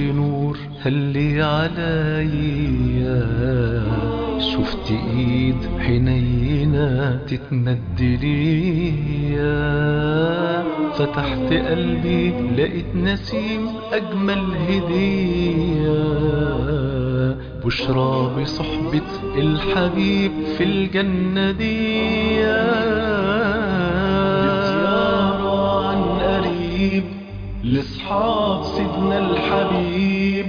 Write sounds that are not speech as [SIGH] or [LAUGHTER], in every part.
شفت نور هلي عليا شفت إيد حنينة تتمد ليا. فتحت قلبي لقيت نسيم أجمل هدية. بشرى بصحبة الحبيب في الجنة دي عن قريب لأصحاب سيدنا الحبيب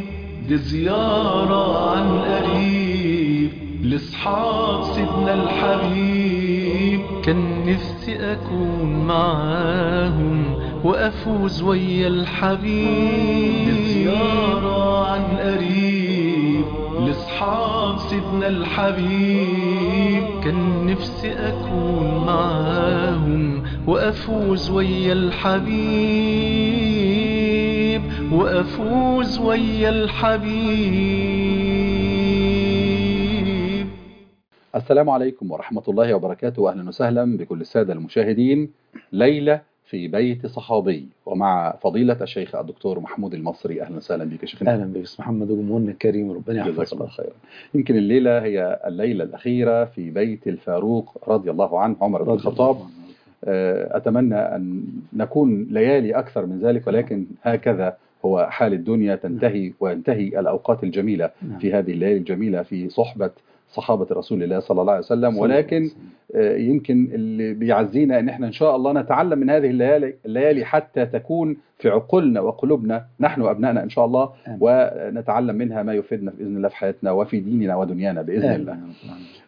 دي زيارة عن قريب. لأصحاب سيدنا الحبيب كان نفسي أكون معاهم وأفوز ويا الحبيب. دي زيارة عن قريب. لأصحاب سيدنا الحبيب كان نفسي أكون معاهم وأفوز ويا الحبيب. وأفوز ويا الحبيب. السلام عليكم ورحمة الله وبركاته. أهلا وسهلا بكل السادة المشاهدين. ليلة في بيت صحابي ومع فضيلة الشيخ الدكتور محمود المصري. أهلا وسهلا بك يا شيخنا. أهلا بك محمد وجمهورنا الكريم ربنا جزاك يحفظك الله خيرا. يمكن الليلة هي الليلة الأخيرة في بيت الفاروق رضي الله عنه عمر بن رضي الخطاب. الله عنه. آه، أتمنى أن نكون ليالي أكثر من ذلك ولكن هكذا هو حال الدنيا تنتهي وينتهي الأوقات الجميلة نعم. في هذه الليالي الجميلة في صحبة صحابة رسول الله صلى الله عليه وسلم ولكن. آه، يمكن اللي بيعزينا إن إحنا إن شاء الله نتعلم من هذه الليالي, الليالي حتى تكون في عقولنا وقلوبنا نحن وأبنائنا إن شاء الله. ونتعلم منها ما يفيدنا بإذن الله في حياتنا وفي ديننا ودنيانا بإذن الله.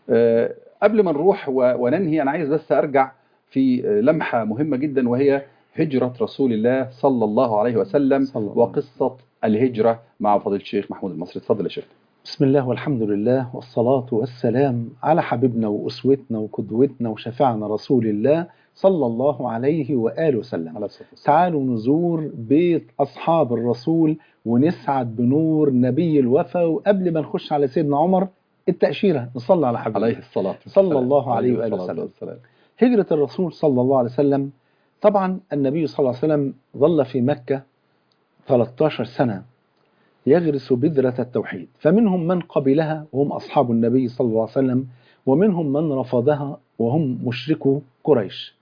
آه، قبل ما نروح وننهي أنا عايز بس أرجع في لمحة مهمة جدا وهي هجرة رسول الله صلى الله عليه وسلم صلى الله عليه وقصة الهجرة مع فضيلة الشيخ محمود المصري اتفضل يا شيخ. بسم الله والحمد لله والصلاة والسلام على حبيبنا وأسوتنا وقدوتنا وشفيعنا رسول الله صلى الله عليه وآله وسلم على. تعالوا نزور بيت أصحاب الرسول ونسعد بنور نبي الوفا وقبل ما نخش على سيدنا عمر التأشيرة نصلي على حبيبنا عليه الصلاة والسلام. صلى الله عليه وآله الصلاة وسلم. والسلام. هجرة الرسول صلى الله عليه وسلم طبعا النبي صلى الله عليه وسلم ظل في مكة 13 سنة يغرس بذرة التوحيد. فمنهم من قبلها وهم أصحاب النبي صلى الله عليه وسلم ومنهم من رفضها وهم مشركو قريش.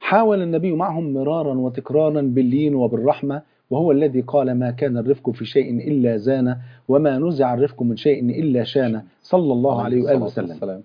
حاول النبي معهم مرارا وتكرارا باللين وبالرحمة وهو الذي قال ما كان الرفق في شيء إلا زان وما نزع الرفق من شيء إلا شان صلى الله عليه وآله وسلم.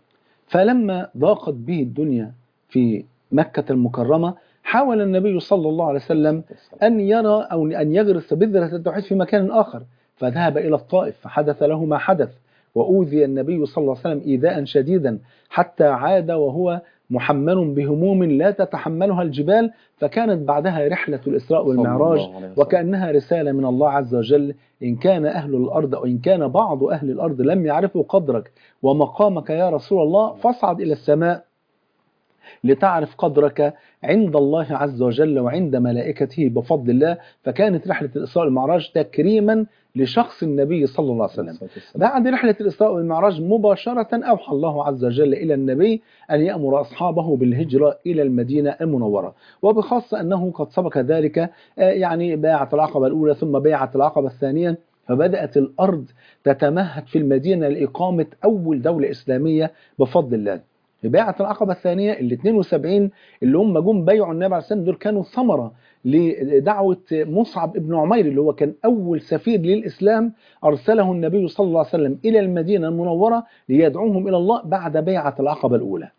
فلما ضاقت به الدنيا في مكة المكرمة حاول النبي صلى الله عليه وسلم أن يرى أو أن يغرس بذرة التوحيد في مكان آخر. فذهب إلى الطائف فحدث له ما حدث. وأوذي النبي صلى الله عليه وسلم إيذاء شديدا حتى عاد وهو محمل بهموم لا تتحملها الجبال. فكانت بعدها رحلة الإسراء والمعراج. وكأنها رسالة من الله عز وجل. إن كان أهل الأرض أو إن كان بعض أهل الأرض لم يعرفوا قدرك ومقامك يا رسول الله فاصعد إلى السماء. لتعرف قدرك عند الله عز وجل وعند ملائكته بفضل الله. فكانت رحلة الإسراء والمعراج تكريما لشخص النبي صلى الله عليه وسلم. بعد رحلة الإسراء والمعراج مباشرة أوحى الله عز وجل إلى النبي أن يأمر أصحابه بالهجرة إلى المدينة المنورة. وبخاصة أنه قد سبق ذلك آه، يعني بيعة العقبة الأولى ثم بيعة العقبة الثانية فبدأت الأرض تتمهد في المدينة لإقامة أول دولة إسلامية بفضل الله. في بيعة العقبة الثانية ال 72 اللي هم جم بيعوا النبي عليه السلام دول كانوا ثمرة لدعوة مصعب ابن عمير اللي هو كان أول سفير للإسلام أرسله النبي صلى الله عليه وسلم إلى المدينة المنورة ليدعوهم إلى الله بعد بيعة العقبة الأولى.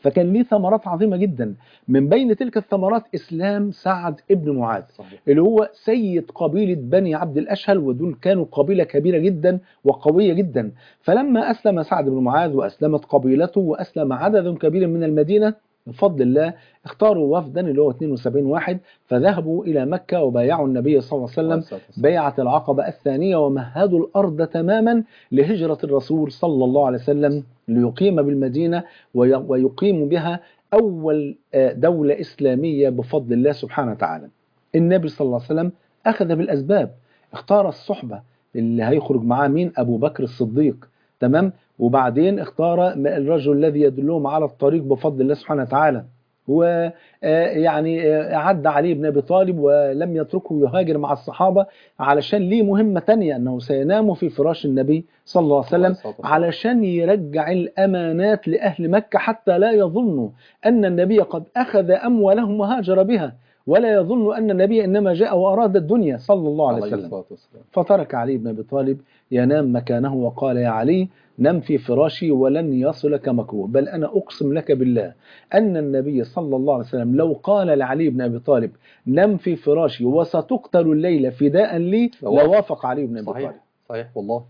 فكان ليه ثمرات عظيمة جدا من بين تلك الثمرات إسلام سعد ابن معاذ صحيح. اللي هو سيد قبيلة بني عبد الأشهل ودول كانوا قبيلة كبيرة جدا وقوية جدا فلما أسلم سعد بن معاذ وأسلمت قبيلته وأسلم عدد كبير من المدينة بفضل الله اختاروا وفدا اللي هو 72 واحد فذهبوا إلى مكة وبايعوا النبي صلى الله عليه وسلم بيعة العقبة الثانية ومهدوا الأرض تماما لهجرة الرسول صلى الله عليه وسلم ليقيم بالمدينة وي- ويقيم بها أول آه، دولة إسلامية بفضل الله سبحانه وتعالى. النبي صلى الله عليه وسلم أخذ بالأسباب اختار الصحبة اللي هيخرج معاه مين؟ أبو بكر الصديق. تمام؟ وبعدين اختار الرجل الذي يدلهم على الطريق بفضل الله سبحانه وتعالى. ويعني أعد علي بن أبي طالب ولم يتركه يهاجر مع الصحابة علشان ليه مهمة تانية أنه سينام في فراش النبي صلى الله عليه وسلم علشان يرجع الأمانات لأهل مكة حتى لا يظنوا أن النبي قد أخذ أموالهم وهاجر بها. ولا يظن أن النبي إنما جاء وأراد الدنيا صلى الله عليه عليه وسلم. فترك علي بن أبي طالب ينام مكانه وقال يا علي نم في فراشي ولن يصلك مكروه بل أنا أقسم لك بالله أن النبي صلى الله عليه وسلم لو قال لعلي بن أبي طالب نم في فراشي وستقتل الليلة فداء لي لوافق. علي بن أبي طالب. صحيح صحيح والله.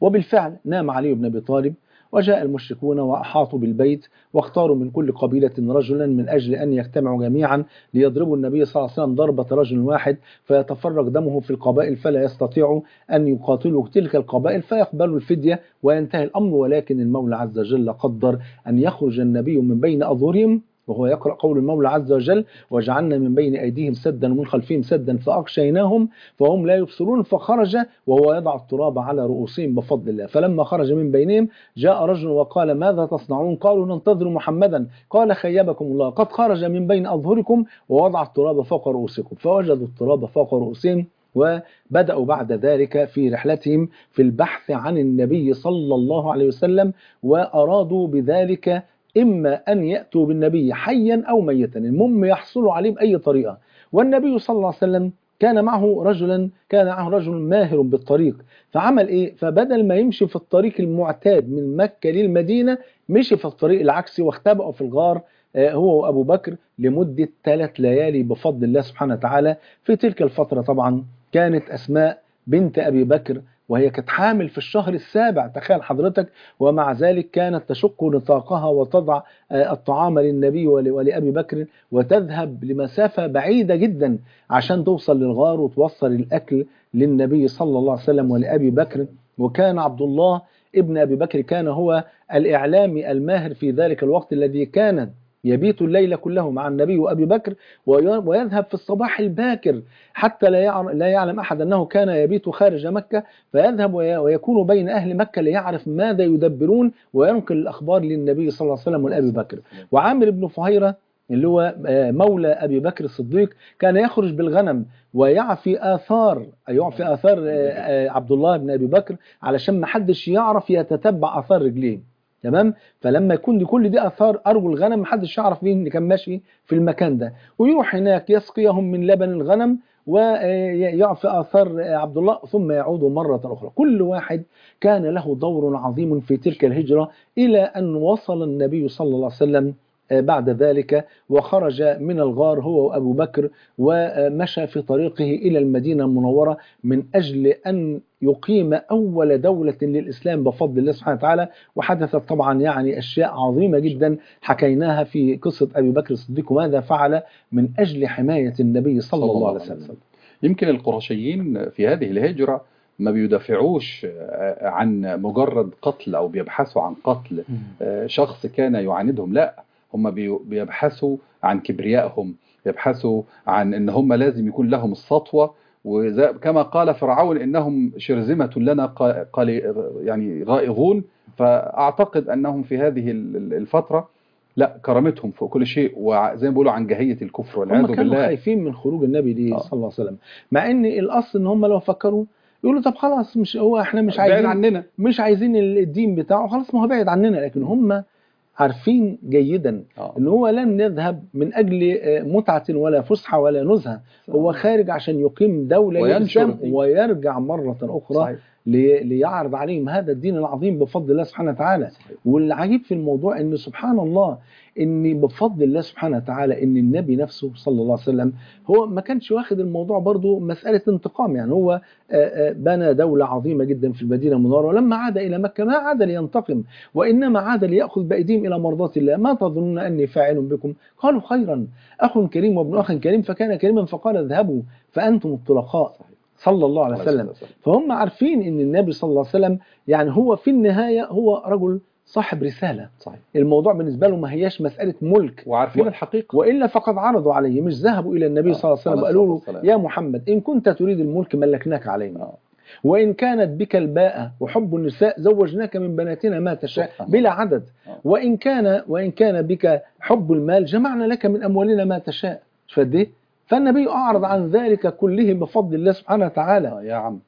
وبالفعل نام علي بن أبي طالب وجاء المشركون وأحاطوا بالبيت واختاروا من كل قبيلة رجلا من أجل أن يجتمعوا جميعا ليضربوا النبي صلى الله عليه وسلم ضربة رجل واحد فيتفرق دمه في القبائل فلا يستطيعوا أن يقاتلوا تلك القبائل فيقبلوا الفدية وينتهي الأمر ولكن المولى عز وجل قدر أن يخرج النبي من بين أظهرهم وهو يقرأ قول المولى عز وجل وجعلنا من بين أيديهم سدا ومن خلفهم سدا فأغشيناهم فهم لا يبصرون فخرج وهو يضع التراب على رؤوسهم بفضل الله. فلما خرج من بينهم جاء رجل وقال ماذا تصنعون؟ قالوا ننتظر محمدا. قال خيبكم الله. قد خرج من بين أظهركم ووضع التراب فوق رؤوسكم. فوجدوا التراب فوق رؤوسهم وبدأوا بعد ذلك في رحلتهم في البحث عن النبي صلى الله عليه وسلم وأرادوا بذلك إما أن يأتوا بالنبي حيا أو ميتا. المهم يحصلوا عليه بأي طريقة. والنبي صلى الله عليه وسلم كان معه رجلا كان معه رجل ماهر بالطريق. فعمل إيه؟ فبدل ما يمشي في الطريق المعتاد من مكة للمدينة مشي في الطريق العكسي واختبأوا في الغار آه، هو وأبو بكر لمدة ثلاث ليالي بفضل الله سبحانه وتعالى. في تلك الفترة طبعا كانت أسماء بنت أبي بكر وهي كانت حامل في الشهر السابع تخيل حضرتك. ومع ذلك كانت تشق نطاقها وتضع آه، الطعام للنبي ول- ولأبي بكر وتذهب لمسافة بعيدة جدا عشان توصل للغار وتوصل الأكل للنبي صلى الله عليه وسلم ولأبي بكر. وكان عبد الله ابن أبي بكر كان هو الإعلامي الماهر في ذلك الوقت الذي كان يبيت الليل كله مع النبي وأبي بكر وي- ويذهب في الصباح الباكر حتى لا يعلم, أحد أنه كان يبيت خارج مكة فيذهب وي- ويكون بين أهل مكة ليعرف ماذا يدبرون وينقل الأخبار للنبي صلى الله عليه وسلم ولأبي بكر. وعامر بن فهيرة اللي هو آه، مولى أبي بكر الصديق كان يخرج بالغنم ويعفي آثار يعفي آثار آه، آه، عبد الله بن أبي بكر علشان ما حدش يعرف يتتبع آثار رجليه. تمام؟ فلما يكون دي كل دي آثار ارجل الغنم محدش يعرف مين اللي كان ماشي في المكان ده. ويروح هناك يسقيهم من لبن الغنم ويعفي آثار عبد الله ثم يعود مرة أخرى. كل واحد كان له دور عظيم في تلك الهجرة إلى أن وصل النبي صلى الله عليه وسلم بعد ذلك وخرج من الغار هو وأبو بكر ومشى في طريقه إلى المدينة المنورة من أجل أن يقيم أول دولة للإسلام بفضل الله سبحانه وتعالى. وحدثت طبعا يعني أشياء عظيمة جدا حكيناها في قصة أبي بكر الصديق وماذا فعل من أجل حماية النبي صلى, صلى الله عليه وسلم. يمكن القرشيين في هذه الهجرة ما بيدافعوش عن مجرد قتل أو بيبحثوا عن قتل شخص كان يعاندهم لا. هم بيبحثوا عن كبريائهم يبحثوا عن إن هم لازم يكون لهم السطوة وكما قال فرعون إنهم شرذمة لنا قال يعني غائظون فأعتقد أنهم في هذه الفترة لا كرامتهم فوق كل شيء وزي ما بيقولوا عن جهيه الكفر والعياذ بالله. هم خايفين من خروج النبي دي صلى الله عليه وسلم. مع إن الأصل إن هم لو فكروا يقولوا طب خلاص مش هو إحنا مش عايزين بعيد عننا. مش عايزين الدين بتاعه خلاص ما هو بعيد عننا لكن هم عارفين جيدا آه. إن هو لن يذهب من أجل متعة ولا فسحة ولا نزهة هو خارج عشان يقيم دولة وينشر ويرجع مرة أخرى صحيح. ليعرض عليهم هذا الدين العظيم بفضل الله سبحانه وتعالى. والعجيب في الموضوع إن سبحان الله إن بفضل الله سبحانه وتعالى إن النبي نفسه صلى الله عليه وسلم هو ما كانش واخد الموضوع برضه مسألة انتقام يعني هو بنى دولة عظيمة جدا في المدينة المنورة ولما عاد إلى مكة ما عاد لينتقم وإنما عاد ليأخذ بأيديهم إلى مرضاة الله. ما تظنون أني فاعل بكم؟ قالوا خيرا. أخ كريم وابن أخ كريم فكان كريما فقال اذهبوا فأنتم الطلقاء صلى الله عليه وسلم فهم عارفين إن النبي صلى الله عليه وسلم يعني هو في النهاية هو رجل صاحب رسالة صحيح. الموضوع بالنسبة له ما هياش مسألة ملك وعارفين و... الحقيقة وإلا فقد عرضوا عليه مش ذهبوا إلى النبي آه. صلى الله عليه وسلم وقالوا له يا محمد إن كنت تريد الملك ملكناك علينا آه. وإن كانت بك الباءة وحب النساء زوجناك من بناتنا ما تشاء. بلا عدد آه. وإن كان وإن كان بك حب المال جمعنا لك من أموالنا ما تشاء إيه؟ فالنبي أعرض عن ذلك كله بفضل الله سبحانه وتعالى يا عم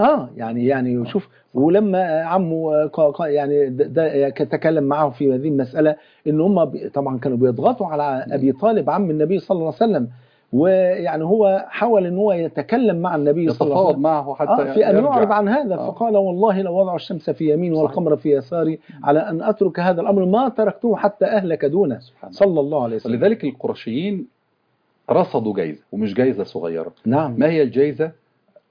آه يعني يعني شوف ولما عمه يعني ده- تكلم معه في هذه المسألة إن هم طبعا كانوا بيضغطوا على أبي طالب عم النبي صلى الله عليه وسلم ويعني هو حاول إن هو يتكلم مع النبي صلى الله عليه وسلم معه حتى آه في أن. يعرض عن هذا آه. فقال والله لو وضع الشمس في يمين. والقمر في يساري على أن أترك هذا الأمر ما تركته حتى أهلك دونه. صلى الله عليه وسلم ولذلك القرشيين رصدوا جايزة ومش جايزة صغيرة. نعم. ما هي الجائزة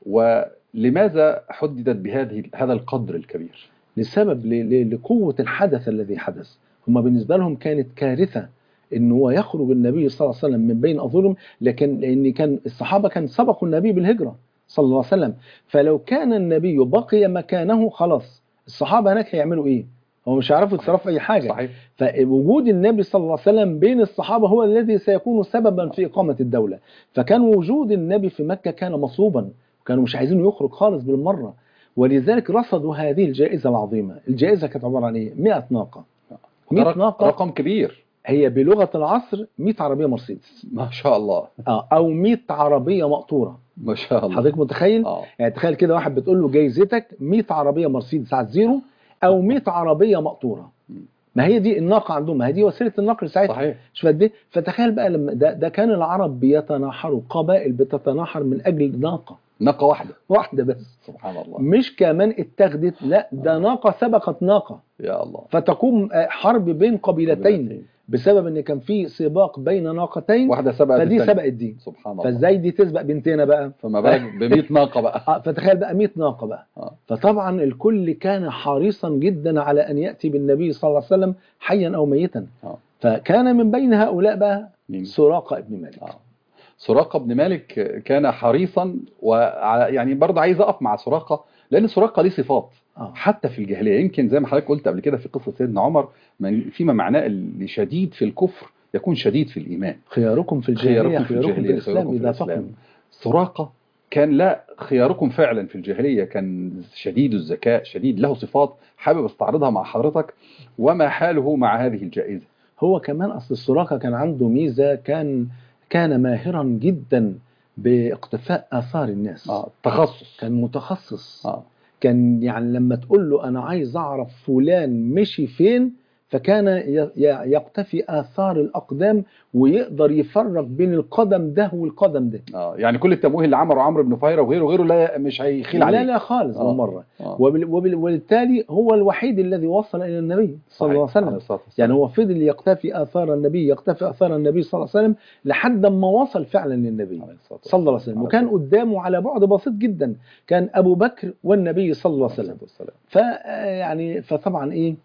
ولماذا حددت بهذه هذا القدر الكبير؟ لسبب لقوة الحدث الذي حدث. هم بالنسبة لهم كانت كارثة إن هو يخرج النبي صلى الله عليه وسلم من بين اظهرهم لكن لأن كان الصحابة كان سبقوا النبي بالهجرة صلى الله عليه وسلم. فلو كان النبي بقي مكانه خلاص الصحابة هناك هيعملوا إيه؟ هم مش هيعرفوا يتصرفوا في أي حاجة. صحيح. فوجود النبي صلى الله عليه وسلم بين الصحابة هو الذي سيكون سببا في إقامة الدولة. فكان وجود النبي في مكة كان مصوبا. كانوا مش عايزين يخرج خالص بالمرة. ولذلك رصدوا هذه الجائزة العظيمة. الجائزة كانت عبارة عن إيه؟ 100 ناقة. 100 رق- ناقة رقم كبير. هي بلغة العصر 100 عربية مرسيدس. ما شاء الله. آه، أو 100 عربية مقطورة. ما شاء الله. حضرتك متخيل؟ آه. يعني تخيل كده واحد بتقول له جايزتك 100 عربية مرسيدس على الزيرو أو 100 عربية مقطورة. ما هي دي الناقة عندهم ما هي دي وسيلة النقل ساعتها. صحيح. قد إيه؟ فتخيل بقى لما ده, ده كان العرب بيتناحروا قبائل بتتناحر من أجل ناقة. ناقة واحدة. واحدة بس. سبحان الله. مش كمان اتخذت لا ده ناقة سبقت ناقة. يا الله. فتقوم آه، حرب بين قبيلتين. بسبب إن كان في سباق بين ناقتين واحدة سبقت فدي الثانية. سبقت دي سبحان الله فازاي دي تسبق بنتنا بقى فما بالك [LAUGHS] ب 100 ناقة بقى آه، فتخيل بقى 100 ناقة بقى آه. فطبعا الكل كان حريصا جدا على أن يأتي بالنبي صلى الله عليه وسلم حيا أو ميتا آه. فكان من بين هؤلاء بقى؟ سراقة ابن مالك آه. سراقة بن مالك كان حريصا وعلى يعني برضه عايز أقف مع سراقة لأن سراقة ليه صفات آه. حتى في الجاهلية يمكن زي ما حضرتك قلت قبل كده في قصة سيدنا عمر من فيما معناه اللي شديد في الكفر يكون شديد في الإيمان خياركم في الجاهلية خياركم في خياركم في الجاهلية، الإسلام خياركم في الإسلام. فقهوا سراقة كان لا خياركم فعلا في الجاهلية كان شديد الذكاء شديد له صفات حابب أستعرضها مع حضرتك وما حاله مع هذه الجائزة هو كمان أصل السراقة كان عنده ميزة كان كان ماهرا جدا باقتفاء آثار الناس آه. تخصص كان متخصص آه. كان يعني لما تقول له أنا عايز أعرف فلان مشي فين فكان يقتفي آثار الأقدام ويقدر يفرق بين القدم ده والقدم ده آه. يعني كل التمويه اللي عمله عمرو بن فهيرة وغيره وغيره لا مش هيخيل عليه لا لا خالص آه. بالمرة آه. وبال وبال وبالتالي هو الوحيد الذي وصل إلى النبي صلى الله عليه. وسلم. يعني هو فضل يقتفي آثار النبي يقتفي آثار النبي صلى الله عليه وسلم لحد ما وصل فعلا للنبي صلى الله عليه وسلم وكان قدامه على بعد بسيط جدا كان أبو بكر والنبي صلى الله عليه وسلم والسلام. ف يعني فطبعا إيه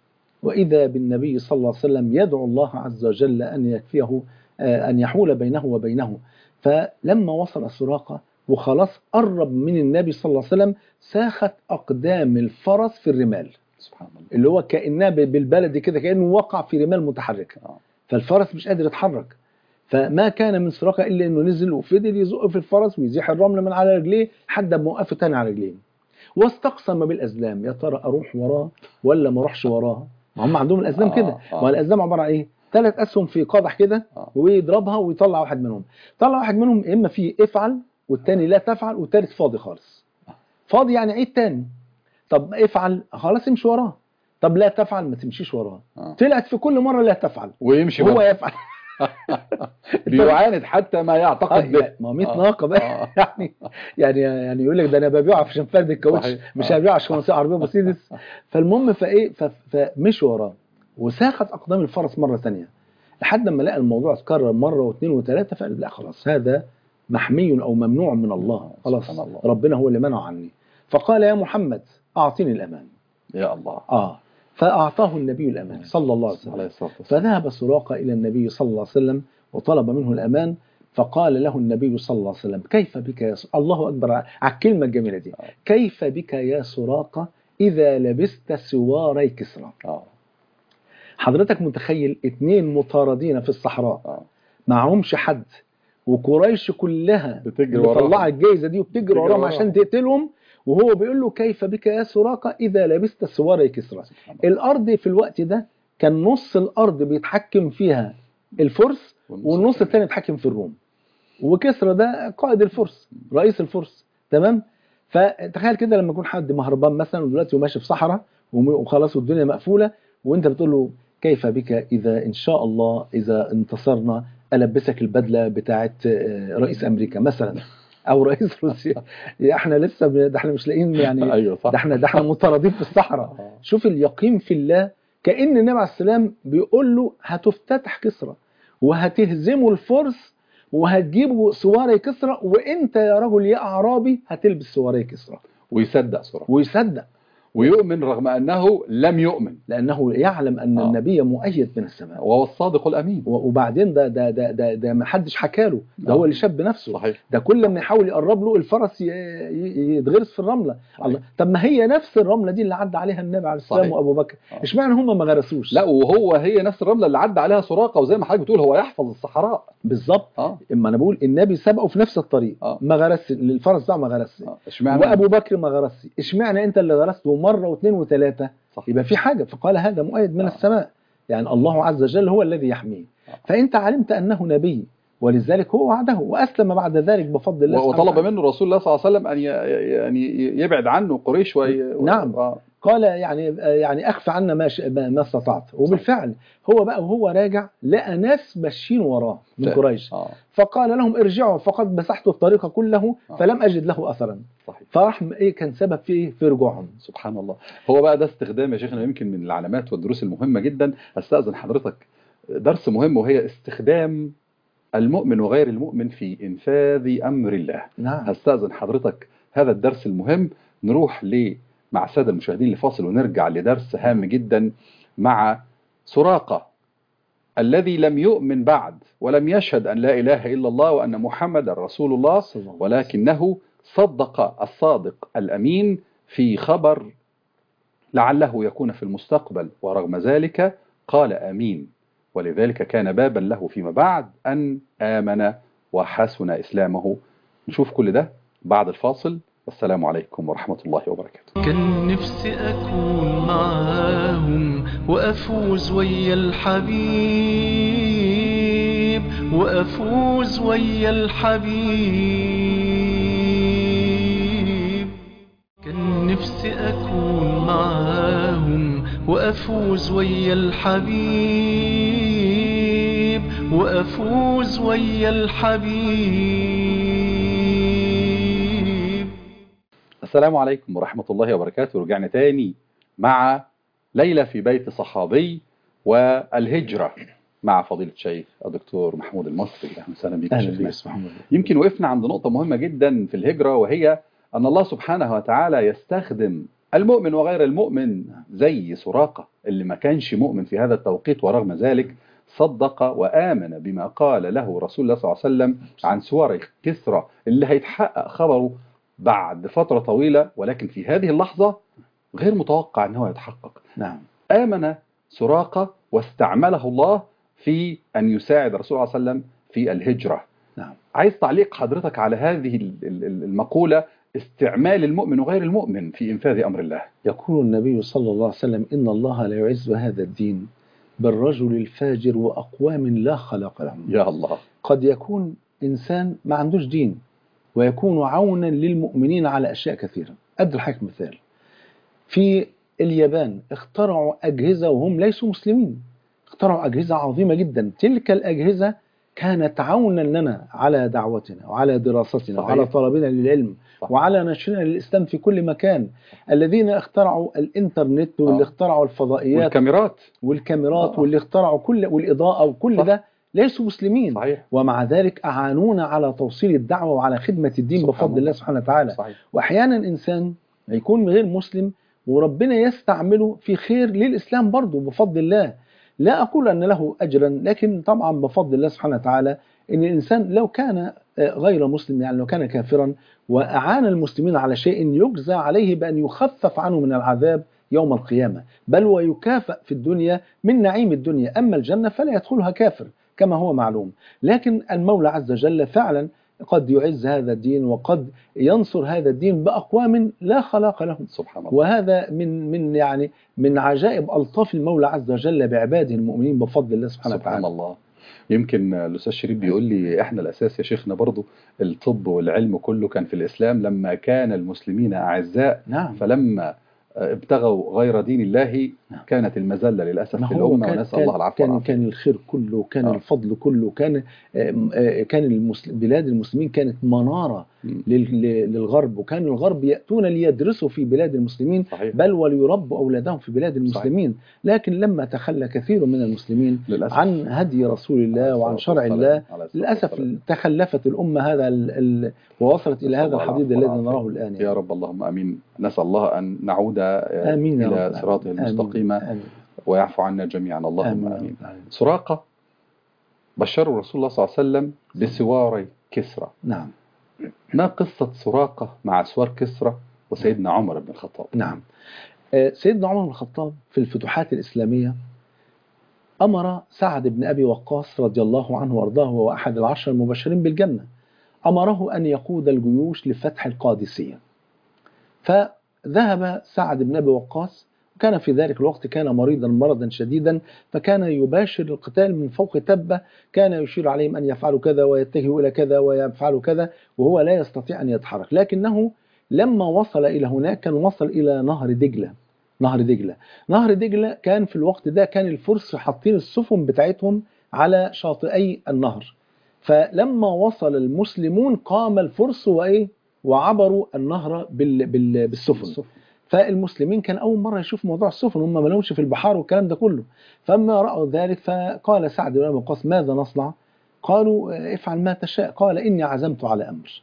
وإذا بالنبي صلى الله عليه وسلم يدعو الله عز وجل أن يكفيه آه، أن يحول بينه وبينه. فلما وصل سراقة وخلاص قرب من النبي صلى الله عليه وسلم ساخت أقدام الفرس في الرمال. سبحان الله. اللي هو كأنها بالبلد كده كأنه وقع في رمال متحركة آه. فالفرس مش قادر يتحرك. فما كان من سراقة إلا أنه نزل وفضل يزق في الفرس ويزيح الرمل من على رجليه حد ما وقفه تاني على رجليه. واستقسم بالأزلام. يا ترى أروح وراه ولا ما أروحش وراه ما هم عندهم الأزلام آه، كده. آه. ما الأزلام عبارة عن إيه؟ ثلاث أسهم في قادح كده آه. ويضربها ويطلع واحد منهم. طلع واحد منهم يا إما فيه افعل والتاني لا تفعل والتالت فاضي خالص. فاضي يعني عيد تاني طب افعل خلاص امشي وراه. طب لا تفعل ما تمشيش وراه. آه. طلعت في كل مرة لا تفعل. ويمشي هو هو يفعل. [LAUGHS] بيعاند حتى ما آه، يعتقد به ما هو 100 آه. ناقه بقى آه. [LAUGHS] يعني يعني يعني يقول لك ده أنا ببيعه عشان فرد الكاوتش. مش آه. هبيعه عشان عربيه مرسيدس [LAUGHS] فالمهم فإيه فمشي وراه وساخت أقدام الفرس مرة ثانية لحد ما لقى الموضوع اتكرر مرة واثنين وثلاثة فقال لا خلاص هذا محمي أو ممنوع من الله خلاص سبحان الله. ربنا هو اللي منعه عني فقال يا محمد اعطني الأمان يا الله آه فأعطاه النبي الأمان صلى الله عليه وسلم فذهب سراقة إلى النبي صلى الله عليه وسلم وطلب منه الأمان فقال له النبي صلى الله عليه وسلم كيف بك يا سراقة الله أكبر على الكلمة الجميلة دي كيف بك يا سراقة إذا لبست سواري كسرى آه. حضرتك متخيل اتنين مطاردين في الصحراء آه. معهمش حد وقريش كلها بتجري وراهم. مطلعه الجايزة دي وبتجري بتجري وراهم وراهم. عشان تقتلهم وهو بيقول له كيف بك يا سراقة إذا لبست سواري كسرى. الأرض في الوقت ده كان نص الأرض بيتحكم فيها الفرس والنص الثاني يتحكم في الروم. وكسرى ده قائد الفرس رئيس الفرس. تمام؟ فتخيل كده لما يكون حد مهربان مثلا ودلوقتي وماشي في صحراء وخلاص والدنيا مقفولة وأنت بتقول له كيف بك إذا إن شاء الله إذا انتصرنا ألبسك البدلة بتاعت آه، رئيس أمريكا مثلا. أو رئيس [LAUGHS] روسيا. يا إحنا لسه ده إحنا مش لاقيين [LAUGHS] يعني أيوه صح. ده إحنا ده إحنا مطاردين في الصحراء. [LAUGHS] آه. شوف اليقين في الله كأن النبي عليه السلام بيقول له هتفتتح كسرى وهتهزموا الفرس وهتجيبوا سواري كسرى وإنت يا رجل يا أعرابي هتلبس سواري كسرى. ويصدق سرعة. ويصدق. ويؤمن رغم أنه لم يؤمن. لأنه يعلم أن آه. النبي مؤيد من السماء. وهو الصادق الأمين. و- وبعدين ده ده ده ده, ده ما حدش حكى له. ده آه. هو اللي شاب نفسه. صحيح. ده كل ما يحاول يقرب له الفرس يتغرس في الرملة. صحيح. الله. طب ما هي نفس الرملة دي اللي عدى عليها النبي عليه السلام صحيح. وأبو بكر. آه. إشمعنى هم ما غرسوش؟ لا وهو هي نفس الرملة اللي عدى عليها سراقة وزي ما حضرتك بتقول هو يحفظ الصحراء. بالظبط آه. إما أنا بقول النبي سبقه في نفس الطريق. آه. ما غرس الفرس بتاعه ما غرس آه. إشمعنى؟ وأبو بكر ما غرسش. إشمعنى أنت اللي غرسته مرة واثنين وثلاثة صح. يبقى في حاجة فقال هذا مؤيد من آه. السماء يعني الله عز وجل هو الذي يحميه آه. فانت علمت أنه نبي ولذلك هو وعده وأسلم بعد ذلك بفضل الله وطلب. منه رسول الله صلى الله عليه وسلم أن ي- يعني يبعد عنه قريش وي... نعم. آه. قال يعني يعني أخفى عنا ما ما استطعت. وبالفعل هو بقى وهو راجع لقى ناس ماشيين وراه من قريش. آه. فقال لهم ارجعوا فقد مسحت الطريق كله آه. فلم أجد له اثرا. صحيح. فراح إيه كان سبب في إيه؟ في رجوعهم. سبحان الله. هو بقى ده استخدام يا شيخنا يمكن من العلامات والدروس المهمة جدا. أستأذن حضرتك درس مهم وهي استخدام المؤمن وغير المؤمن في إنفاذ أمر الله. نعم. هستأذن حضرتك هذا الدرس المهم. نروح ل مع السادة المشاهدين لفاصل ونرجع لدرس هام جدا مع سراقة الذي لم يؤمن بعد ولم يشهد أن لا إله إلا الله وأن محمد رسول الله ولكنه صدق الصادق الأمين في خبر لعله يكون في المستقبل. ورغم ذلك قال آمين. ولذلك كان بابا له فيما بعد أن آمن وحسن إسلامه. نشوف كل ده بعد الفاصل. والسلام عليكم ورحمة الله وبركاته. كان نفسي أكون معاهم وأفوز ويا الحبيب وأفوز ويا الحبيب. كان نفسي أكون معاهم وأفوز ويا الحبيب وأفوز ويا الحبيب. السلام عليكم ورحمة الله وبركاته. رجعنا تاني مع ليلة في بيت صحابي والهجرة مع فضيلة الشيخ الدكتور محمود المصري. أهلا وسهلا بك الله يمكن وقفنا عند نقطة مهمة جدا في الهجرة وهي أن الله سبحانه وتعالى يستخدم المؤمن وغير المؤمن زي سراقة. اللي ما كانش مؤمن في هذا التوقيت ورغم ذلك صدق وآمن بما قال له رسول الله صلى الله عليه وسلم عن سور كسرى اللي هيتحقق خبره بعد فترة طويلة ولكن في هذه اللحظة غير متوقع أنه يتحقق. نعم. آمن سراقة واستعمله الله في أن يساعد الرسول صلى الله عليه وسلم في الهجرة. نعم. عايز تعليق حضرتك على هذه ال- ال- ال- المقولة استعمال المؤمن وغير المؤمن في إنفاذ أمر الله. يقول النبي صلى الله عليه وسلم إن الله لا يعز هذا الدين بالرجل الفاجر وأقوام لا خلق لهم. يا الله. قد يكون إنسان ما عندوش دين. ويكون عونا للمؤمنين على أشياء كثيرة أدي لحضرتك مثال في اليابان اخترعوا أجهزة وهم ليسوا مسلمين اخترعوا أجهزة عظيمة جدا تلك الأجهزة كانت عونا لنا على دعوتنا وعلى دراستنا صحيح. وعلى طلبنا للعلم صح. وعلى نشرنا للإسلام في كل مكان الذين اخترعوا الإنترنت واللي آه. اخترعوا الفضائيات والكاميرات والكاميرات آه. واللي اخترعوا كل والإضاءة وكل صح. ده ليسوا مسلمين. صحيح. ومع ذلك أعانونا على توصيل الدعوة وعلى خدمة الدين بفضل الله. سبحانه وتعالى. صحيح. وأحيانا إنسان يكون غير مسلم وربنا يستعمله في خير للإسلام برضه بفضل الله. لا أقول أن له أجرا لكن طبعا بفضل الله سبحانه وتعالى أن الإنسان لو كان آه، غير مسلم يعني لو كان كافرا وأعان المسلمين على شيء يجزى عليه بأن يخفف عنه من العذاب يوم القيامة. بل ويكافأ في الدنيا من نعيم الدنيا. أما الجنة فلا يدخلها كافر. كما هو معلوم. لكن المولى عز وجل فعلا قد يعز هذا الدين وقد ينصر هذا الدين بأقوام لا خلاق لهم سبحان الله. وهذا من من يعني من عجائب ألطاف المولى عز وجل بعباده المؤمنين بفضل الله سبحانه سبحان وتعالى الله. يمكن الأستاذ شريف بيقول لي إحنا الأساس يا شيخنا برضو الطب والعلم كله كان في الإسلام لما كان المسلمين أعزاء. نعم. فلما ابتغوا غير دين الله نعم. كانت المذلة للأسف في الأمة كان ونسأل الله العفو كان, كان الخير كله كان آه. الفضل كله كان آم، آه، كان المسلم بلاد المسلمين كانت ل- للغرب. وكان الغرب يأتون ليدرسوا في بلاد المسلمين صحيح. بل وليربوا أولادهم في بلاد المسلمين. لكن لما تخلى كثير من المسلمين للأسف. عن هدي رسول الله وعن شرع الله للأسف تخلفت الأمة هذا ال ال ووصلت إلى نسأل هذا الحضيض الذي. نراه الآن يا رب اللهم آمين. نسأل الله أن نعود آه، آمين العالمين. صراطه آمين. المستقيم. آمين. ويعفو عنا جميعا. اللهم آمين رب. العالمين. سراقة. بشروا رسول الله صلى الله عليه وسلم بسواري كسرى. نعم. ما قصة سراقة مع اسوار كسرى وسيدنا عمر بن الخطاب؟ نعم. آه، سيدنا عمر بن الخطاب في الفتوحات الإسلامية أمر سعد بن أبي وقاص رضي الله عنه وأرضاه وهو أحد العشر المبشرين بالجنة. أمره أن يقود الجيوش لفتح القادسية. فذهب سعد بن أبي وقاص وكان في ذلك الوقت كان مريضا مرضا شديدا فكان يباشر القتال من فوق تبة كان يشير عليهم أن يفعلوا كذا ويتجهوا إلى كذا ويفعلوا كذا وهو لا يستطيع أن يتحرك. لكنه لما وصل إلى هناك كان وصل إلى نهر دجلة. نهر دجلة. نهر دجلة كان في الوقت ده كان الفرس حاطين السفن بتاعتهم على شاطئي النهر. فلما وصل المسلمون قام الفرس وإيه؟ وعبروا النهر بال بال بالسفن. فالمسلمين كان أول مرة يشوف موضوع السفن هم ما لهمش في البحار والكلام ده كله. فلما رأوا ذلك فقال سعد بن أبي وقاص ماذا نصنع؟ قالوا افعل ما تشاء. قال إني عزمت على أمر.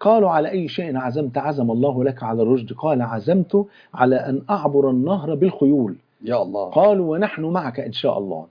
قالوا على أي شيء عزمت؟ عزم الله لك على الرشد. قال عزمت على أن أعبر النهر بالخيول. يا الله. قالوا ونحن معك إن شاء الله.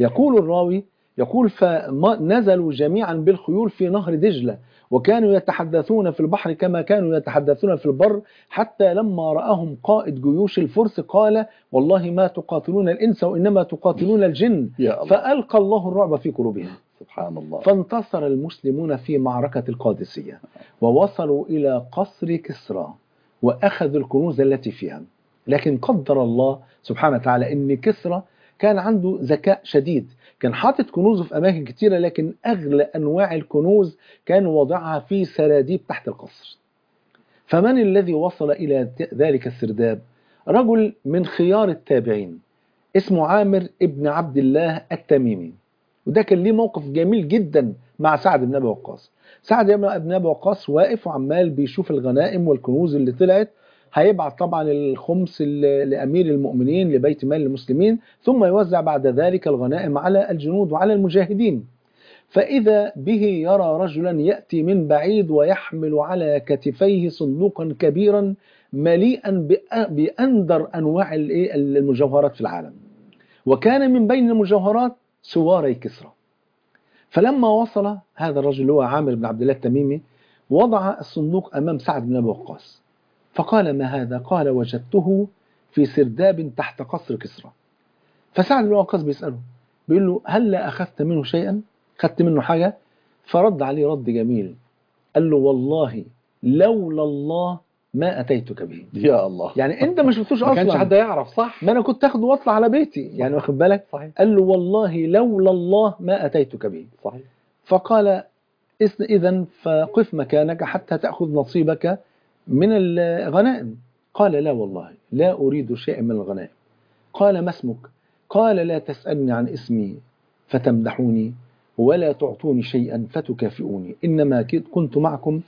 يقول الراوي يقول فنزلوا جميعا بالخيول في نهر دجلة. وكانوا يتحدثون في البحر كما كانوا يتحدثون في البر حتى لما رآهم قائد جيوش الفرس قال والله ما تقاتلون الإنس وإنما تقاتلون الجن. [LAUGHS] فألقى الله الرعب في قلوبهم. سبحان الله فانتصر المسلمون في معركة القادسية. ووصلوا إلى قصر كسرى وأخذوا الكنوز التي فيها. لكن قدر الله سبحانه وتعالى أن كسرى كان عنده ذكاء شديد. كان حاطط كنوزه في أماكن كتيرة لكن أغلى أنواع الكنوز كان وضعها في سراديب تحت القصر. فمن الذي وصل إلى ذلك السرداب؟ رجل من خيار التابعين اسمه عامر ابن عبد الله التميمي. وده كان ليه موقف جميل جدا مع سعد بن أبي وقاص. سعد بن أبي وقاص واقف وعمال بيشوف الغنائم والكنوز اللي طلعت هيبعت طبعا الخمس ل- لأمير المؤمنين لبيت مال المسلمين ثم يوزع بعد ذلك الغنائم على الجنود وعلى المجاهدين. فإذا به يرى رجلا يأتي من بعيد ويحمل على كتفيه صندوقا كبيرا مليئا بأ- بأندر أنواع الإيه؟ المجوهرات في العالم. وكان من بين المجوهرات سواري كسرى. فلما وصل هذا الرجل هو عامر بن عبد الله التميمي وضع الصندوق أمام سعد بن أبي وقاص. فقال ما هذا؟ قال وجدته في سرداب تحت قصر كسرى. فسعد بن وقاص بيسأله بيقول له هل لا أخذت منه شيئا؟ خدت منه حاجة؟ فرد عليه رد جميل قال له والله لولا الله ما أتيتك به. يا الله. يعني أنت ما شفتوش [LAUGHS] ما كانش أصلا. حد يعرف صح؟ ما أنا كنت اخده وأطلع على بيتي. يعني واخد بالك؟ صحيح. قال له والله لولا الله ما أتيتك به. صحيح. فقال إذا فقف مكانك حتى تأخذ نصيبك من الغنائم. قال لا والله لا أريد شيئا من الغنائم. قال ما اسمك؟ قال لا تسألني عن اسمي فتمدحوني ولا تعطوني شيئا فتكافئوني. إنما كنت معكم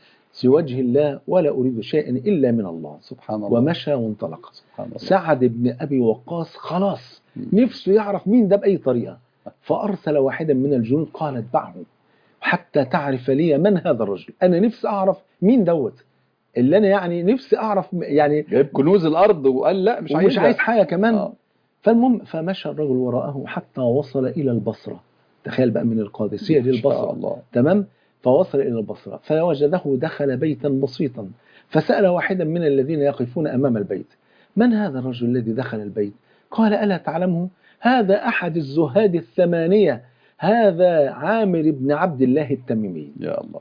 لوجه الله ولا أريد شيئا إلا من الله. سبحان الله. ومشى وانطلق. سبحان الله. سعد بن أبي وقاص خلاص. نفسه يعرف مين ده بأي طريقة. فأرسل واحدا من الجنود قال اتبعه حتى تعرف لي من هذا الرجل. أنا نفسي أعرف مين دوت. اللي أنا يعني نفسي أعرف يعني جايب كنوز الأرض وقال لأ مش عايز ومش عايز حاجة كمان. آه. فالمهم فمشى الرجل وراءه حتى وصل إلى البصرة. تخيل بقى من شاء للبصرة. الله. تمام؟ فوصل إلى البصرة. فوجده دخل بيتا بسيطا. فسأل واحدا من الذين يقفون أمام البيت من هذا الرجل الذي دخل البيت؟ قال ألا تعلمه؟ هذا أحد الزهاد الثمانية. هذا عامر بن عبد الله التميمي. يا الله.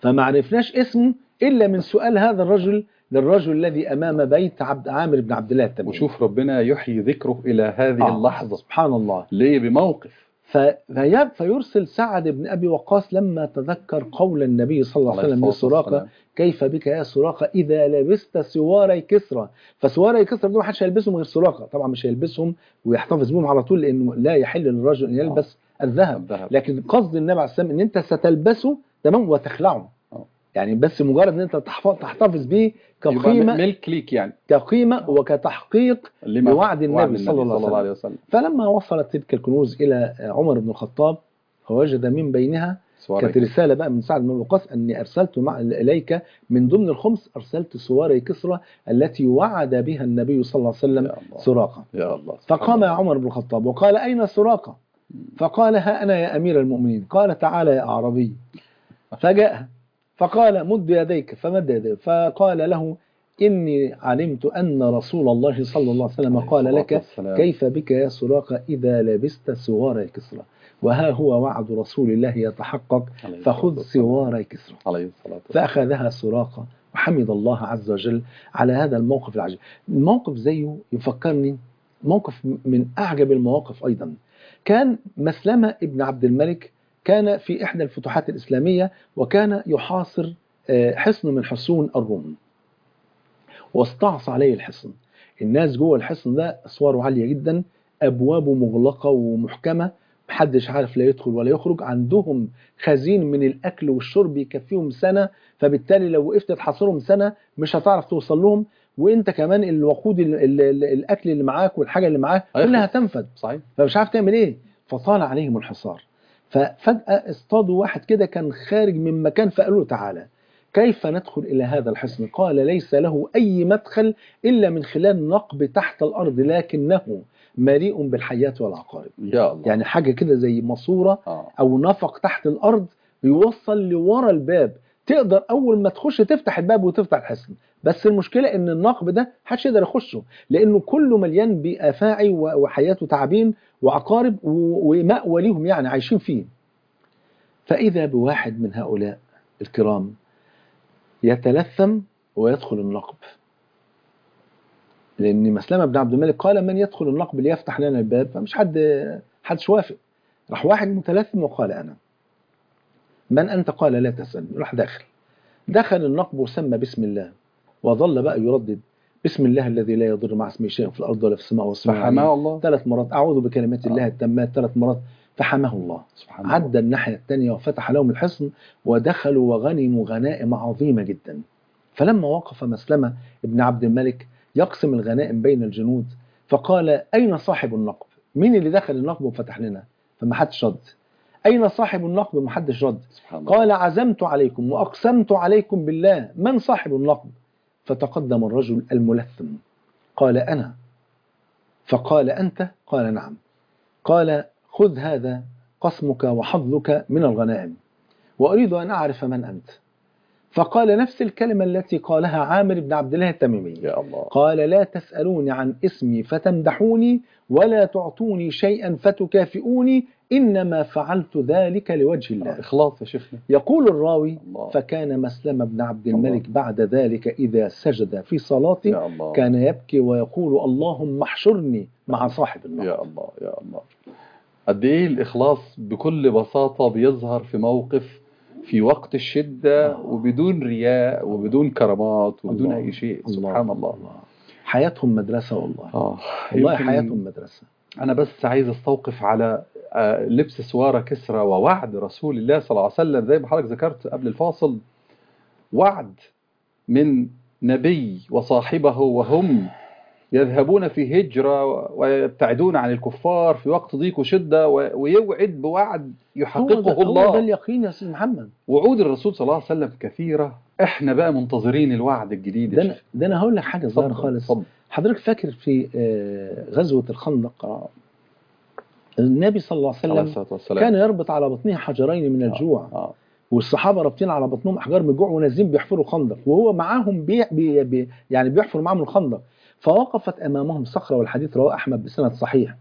فما عرفناش اسمه إلا من سؤال هذا الرجل للرجل الذي أمام بيت عبد عامر بن عبد الله التميمي وشوف ربنا يحيي ذكره إلى هذه آه، اللحظة. سبحان الله. ليه؟ بموقف. في- فيرسل سعد بن أبي وقاص لما تذكر قول النبي صلى الله عليه وسلم الصلاة والسلام. كيف بك يا سراقة؟ إذا لبست سواري كسرى. فسواري كسرى دول ما حدش هيلبسهم غير سراقة. طبعا مش هيلبسهم ويحتفظ بهم على طول لأنه لا يحل للرجل أن يلبس الذهب. الذهب. لكن قصد النبي عليه السلام إن أنت ستلبسه تمام وتخلعه. آه. يعني بس مجرد إن أنت تحتفظ بيه يبقى كقيمه ملك ليك يعني. كقيمة وكتحقيق لوعد النبي صلى الله عليه وسلم. عليه وسلم. فلما وصلت تلك الكنوز إلى عمر بن الخطاب فوجد من بينها كانت رسالة بقى من سعد بن وقاص أني أرسلت مع إليك من ضمن الخمس أرسلت سواري كسرى التي وعد بها النبي صلى الله عليه وسلم يا الله. سراقه يا الله. فقام الله. عمر بن الخطاب وقال أين سراقه فقال ها أنا يا أمير المؤمنين. قال تعالى يا أعرابي. فجاء فقال مد يديك فمد يديه. فقال له إني علمت أن رسول الله صلى الله عليه وسلم قال لك. كيف بك يا سراقة إذا لبست سوار كسرى؟ وها هو وعد رسول الله يتحقق فخذ. سوار كسرى. فأخذها سراقة وحمد الله عز وجل على هذا الموقف العجيب. الموقف زيه يفكرني موقف من أعجب المواقف أيضا. كان مسلمة ابن عبد الملك كان في إحدى الفتوحات الإسلامية وكان يحاصر آه، حصن من حصون الروم. واستعصى عليه الحصن. الناس جوه الحصن ده أسواره عالية جدا أبوابه مغلقة ومحكمة محدش عارف لا يدخل ولا يخرج عندهم خزين من الأكل والشرب يكفيهم سنة فبالتالي لو وقفت تحاصرهم سنة مش هتعرف توصل لهم. وإنت كمان الوقود ال ال ال الأكل اللي معاك والحاجة اللي معاك هيخلص. كلها تنفد. صحيح. فمش عارف تعمل إيه. فطال عليهم الحصار. ففجأة اصطادوا واحد كده كان خارج من مكان فقالوا له تعالى كيف ندخل إلى هذا الحصن؟ قال ليس له أي مدخل إلا من خلال نقب تحت الأرض لكنه مليء بالحيات والعقارب. يا الله. يعني حاجة كده زي ماسورة آه. أو نفق تحت الأرض بيوصل لورا الباب. تقدر أول ما تخش تفتح الباب وتفتح الحصن بس المشكلة إن النقب ده محدش يقدر يخشه لأنه كله مليان بآفاعي وحياته تعابين وعقارب ومأوى ليهم يعني عايشين فيه. فإذا بواحد من هؤلاء الكرام يتلثم ويدخل النقب. لأن مسلمة بن عبد الملك قال من يدخل النقب ليفتح لنا الباب؟ فمش حد حدش وافق. راح واحد متلثم وقال أنا. من أنت؟ قال لا تسألني. راح داخل. دخل النقب وسمى بسم الله. وظل بقى يردد. بسم الله الذي لا يضر مع اسمه شيء في الأرض ولا في السماء والسماء فحماه الله. ثلاث مرات. أعوذ بكلمات آه. الله التامات. ثلاث مرات. فحماه الله. سبحان الله. عدى الناحية الثانية وفتح لهم الحصن ودخلوا وغنموا غنائم عظيمة جدا. فلما وقف مسلمة ابن عبد الملك يقسم الغنائم بين الجنود فقال أين صاحب النقب؟ مين اللي دخل النقب وفتح لنا؟ فما حدش رد. أين صاحب النقب ما حدش رد قال عزمت عليكم وأقسمت عليكم بالله. من صاحب النقب فتقدم الرجل الملثم. قال أنا. فقال أنت؟ قال نعم. قال خذ هذا قسمك وحظك من الغنائم. وأريد أن أعرف من أنت. فقال نفس الكلمة التي قالها عامر بن عبد الله التميمي. يا الله. قال لا تسألوني عن اسمي فتمدحوني ولا تعطوني شيئا فتكافئوني إنما فعلت ذلك لوجه الله. إخلاص يا شيخنا. يقول الراوي الله. فكان مسلم بن عبد الله. الملك بعد ذلك إذا سجد في صلاته الله. كان يبكي ويقول اللهم احشرني مع صاحب النار. يا الله يا الله. قد إيه الإخلاص بكل بساطة بيظهر في موقف في وقت الشدة آه. وبدون رياء وبدون كرامات وبدون الله. أي شيء. سبحان الله. حياتهم مدرسة والله. آه والله حياتهم مدرسة. أنا بس عايز أستوقف على آه، لبس سوارة كسرى ووعد رسول الله صلى الله عليه وسلم زي ما حضرتك ذكرت قبل الفاصل وعد من نبي وصاحبه وهم يذهبون في هجرة ويبتعدون عن الكفار في وقت ضيق وشدة ويوعد بوعد هو ده- يحققه هو ده الله اليقين يا سيدي محمد. وعود الرسول صلى الله عليه وسلم كثيرة. إحنا بقى منتظرين الوعد الجديد. ده أنا. ده أنا هقول لك حاجة صغيرة اتفضل، خالص. اتفضل. حضرتك فاكر في آه، غزوة الخندق؟ النبي صلى الله عليه وسلم كان يربط على بطنه حجرين من الجوع. آه. والصحابة رابطين على بطنهم احجار من الجوع ونازلين بيحفروا خندق وهو معاهم بي بي بي يعني بيحفر معاهم الخندق. فوقفت أمامهم صخرة والحديث رواه أحمد بسند صحيح.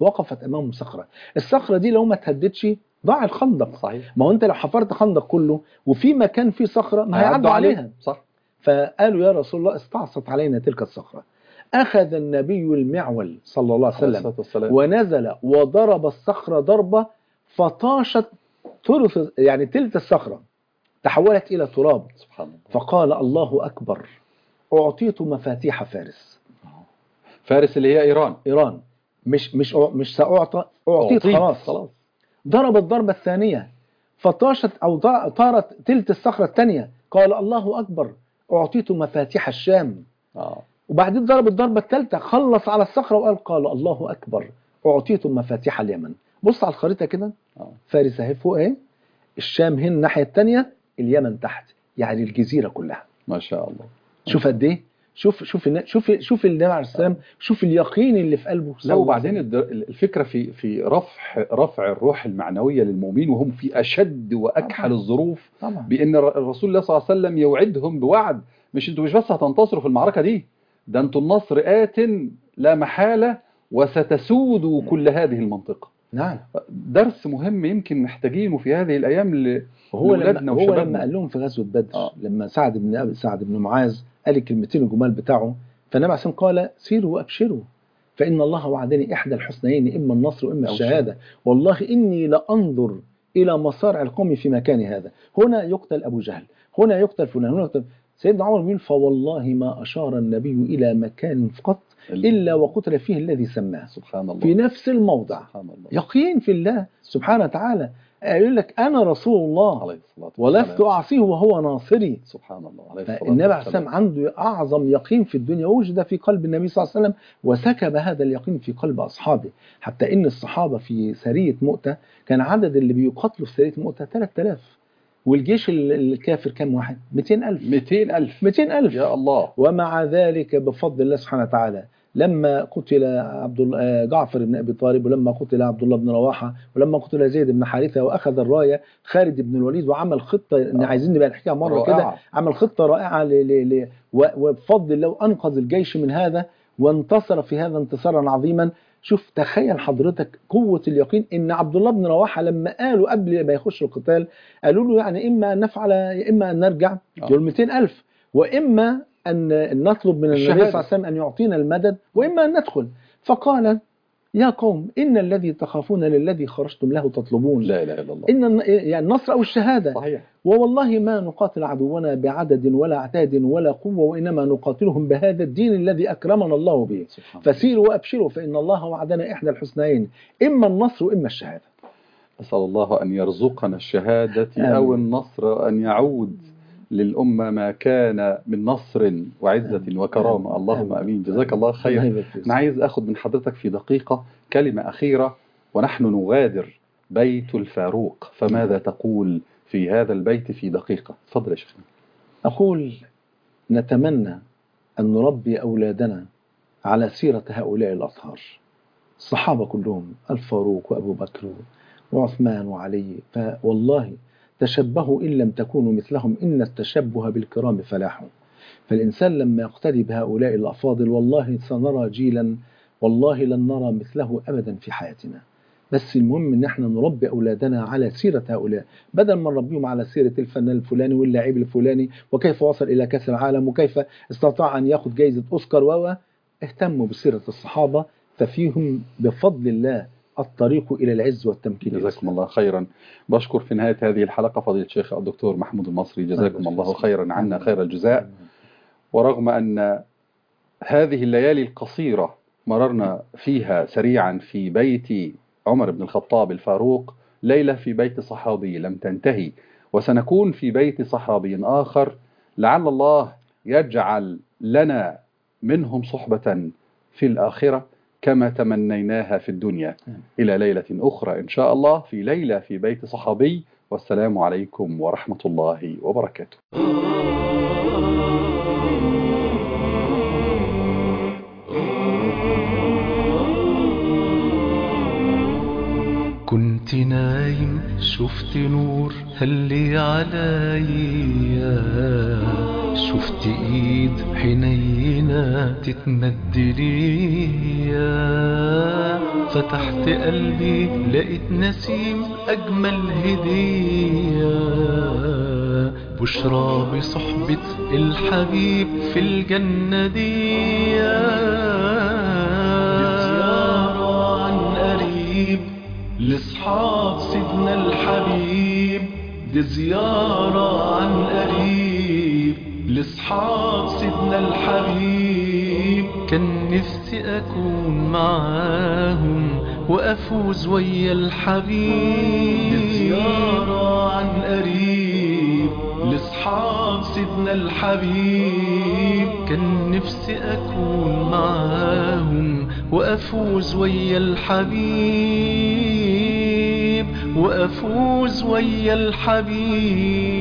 وقفت أمامهم صخرة. الصخرة دي لو ما تهدتش ضاع الخندق. صحيح. ما هو أنت لو حفرت خندق كله وفي مكان فيه صخرة ما هيعدوا عليها. صح. فقالوا يا رسول الله استعصت علينا تلك الصخرة. أخذ النبي المعول صلى الله عليه وسلم ونزل وضرب الصخرة ضربة فطاشت ثلث يعني تلت الصخرة تحولت إلى تراب. سبحان الله. فقال الله أكبر أعطيت مفاتيح فارس. فارس اللي هي إيران. إيران. مش مش مش أعطيت أعطيت. خلاص. خلاص. ضرب الضربة الثانية فطاشت أو طارت تلت الصخرة الثانية. قال الله أكبر أعطيت مفاتيح الشام. آه. وبعدين ضرب الضربة الثالثة خلص على الصخرة وقال قال الله أكبر أعطيت مفاتيح اليمن. بص على الخريطة كده آه. فارس أهي فوق اهي الشام هنا الناحية الثانية اليمن تحت يعني الجزيرة كلها. ما شاء الله. شوف قد إيه؟ شوف شوف شوف شوف النبي عليه السلام شوف اليقين اللي في قلبه. لا وبعدين الفكرة في في رفع رفع الروح المعنوية للمؤمنين وهم في أشد وأكحل طبعاً. الظروف. طبعا. الر- الرسول الله صلى الله عليه وسلم يوعدهم بوعد. مش أنتوا مش بس هتنتصروا في المعركة دي؟ ده أنتوا النصر آت لا محالة وستسودوا كل هذه المنطقة. نعم. درس مهم يمكن محتاجينه في هذه الأيام ل... وهو لما هو وشبابنا. لما قال لهم في غزوة بدر آه. لما سعد بن أبي سعد بن معاذ قال الكلمتين الجمال بتاعه فالنبي عليه قال سيروا وأبشروا فإن الله وعدني إحدى الحسنيين إما النصر وإما أو الشهادة. والله إني لأنظر إلى مصارع القوم في مكان هذا. هنا يقتل أبو جهل هنا يقتل فلان هنا يقتل سيدنا عمر بيقول فوالله ما أشار النبي إلى مكان قط إلا وقتل فيه الذي سماه. سبحان الله. في نفس الموضع. سبحان الله. يقين في الله سبحانه وتعالى. يقول لك أنا رسول الله. عليه الصلاة ولست والسلام. أعصيه وهو ناصري. سبحان الله. عليه الصلاة فالنبي عليه والسلام. السلام عنده أعظم يقين في الدنيا وجد في قلب النبي صلى الله عليه وسلم وسكب هذا اليقين في قلب أصحابه. حتى إن الصحابة في سرية مؤتة كان عدد اللي بيقاتلوا في سرية مؤتة 3000 والجيش ال- الكافر كم واحد؟ 200000 200 ألف. 200000 يا الله. ومع ذلك بفضل الله سبحانه وتعالى لما قتل عبد آه، جعفر بن أبي طالب ولما قتل عبد الله بن رواحة ولما قتل زيد بن حارثة وأخذ الراية خالد بن الوليد وعمل خطة إن آه. عايزين نبقى نحكيها مرة. كده عمل خطة رائعة ل... ل... ل... و- وبفضل الله أنقذ الجيش من هذا وانتصر في هذا انتصارا عظيما شوف تخيل حضرتك قوة اليقين إن عبد الله بن رواحة لما قالوا قبل ما يخش القتال قالوا له يعني إما ان نفعل إما أن نرجع آه. دول 200000 وإما أن نطلب من النبي صلى. الله عليه وسلم أن يعطينا المدد وإما أن ندخل فقال يا قوم ان الذي تخافون للذي خرجتم له تطلبون. لا إله إلا الله. الن- يعني النصر أو الشهادة. صحيح. ووالله ما نقاتل عدونا بعدد ولا عتاد ولا قوة وإنما نقاتلهم بهذا الدين الذي أكرمنا الله به. فسيروا وأبشروا فإن الله وعدنا إحدى الحسنيين. إما النصر وإما الشهادة. أسأل الله أن يرزقنا الشهادة آمين. أو النصر أن يعود للأمة ما كان من نصر وعزة. وكرامة. اللهم. أمين. جزاك الله خير. أنا عايز أخذ من حضرتك في دقيقة كلمة أخيرة. ونحن نغادر بيت الفاروق. فماذا تقول في هذا البيت في دقيقة؟ تفضل يا شيخنا. أقول نتمنى أن نربي أولادنا على سيرة هؤلاء الأطهار. الصحابة كلهم الفاروق وأبو بكر وعثمان وعلي. فوالله تشبهوا إن لم تكونوا مثلهم إن التشبه بالكرام فلاح. فالإنسان لما يقتدي بهؤلاء الأفاضل والله سنرى جيلا والله لن نرى مثله أبدا في حياتنا. بس المهم إن إحنا نربي أولادنا على سيرة هؤلاء. بدل ما نربيهم على سيرة الفنان الفلاني واللاعب الفلاني وكيف وصل إلى كأس العالم وكيف استطاع أن يأخذ جائزه أوسكار و اهتموا بسيرة الصحابة ففيهم بفضل الله الطريق إلى العز والتمكين. جزاكم الله خيرا. بشكر في نهاية هذه الحلقة فضيلة الشيخ الدكتور محمود المصري. جزاكم الله خيرا عنا خير الجزاء. ورغم أن هذه الليالي القصيرة مررنا فيها سريعا في بيت عمر بن الخطاب الفاروق ليلة في بيت صحابي لم تنتهي وسنكون في بيت صحابي آخر. لعل الله يجعل لنا منهم صحبة في الآخرة. كما تمنيناها في الدنيا. إلى ليلة أخرى إن شاء الله في ليلة في بيت صحابي. والسلام عليكم ورحمة الله وبركاته. نايم شفت نور هلي عليا. شفت إيد حنينة تتمد ليا. فتحت قلبي لقيت نسيم أجمل هدية. بشرى بصحبة الحبيب في الجنة دي لأصحاب سيدنا الحبيب دي زيارة عن قريب. لأصحاب سيدنا الحبيب كان نفسي أكون معاهم وأفوز ويا الحبيب. دي زيارة عن قريب. لأصحاب سيدنا الحبيب كان نفسي أكون معاهم وأفوز ويا الحبيب. وأفوز ويا الحبيب.